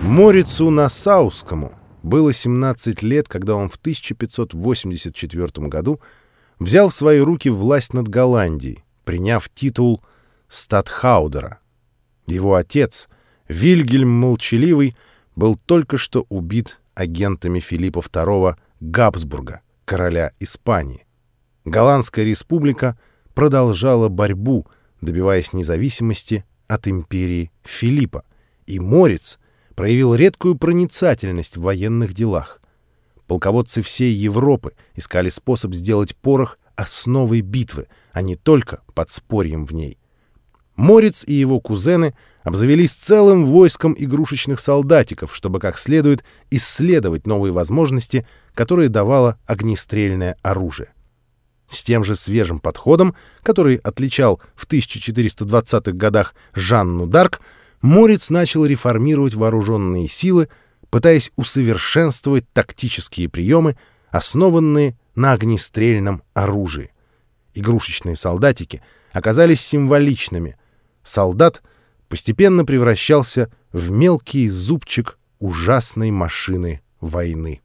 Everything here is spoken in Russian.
Морицу Насаускому было 17 лет, когда он в 1584 году взял в свои руки власть над Голландией, приняв титул статхаудера. Его отец, Вильгельм Молчаливый, был только что убит агентами Филиппа II Габсбурга, короля Испании. Голландская республика продолжала борьбу, добиваясь независимости от империи Филиппа, и Морец проявил редкую проницательность в военных делах. Полководцы всей Европы искали способ сделать порох основой битвы, а не только подспорьем в ней. Морец и его кузены обзавелись целым войском игрушечных солдатиков, чтобы как следует исследовать новые возможности, которые давало огнестрельное оружие. С тем же свежим подходом, который отличал в 1420-х годах Жанну Дарк, Морец начал реформировать вооруженные силы, пытаясь усовершенствовать тактические приемы, основанные на огнестрельном оружии. Игрушечные солдатики оказались символичными. Солдат постепенно превращался в мелкий зубчик ужасной машины войны.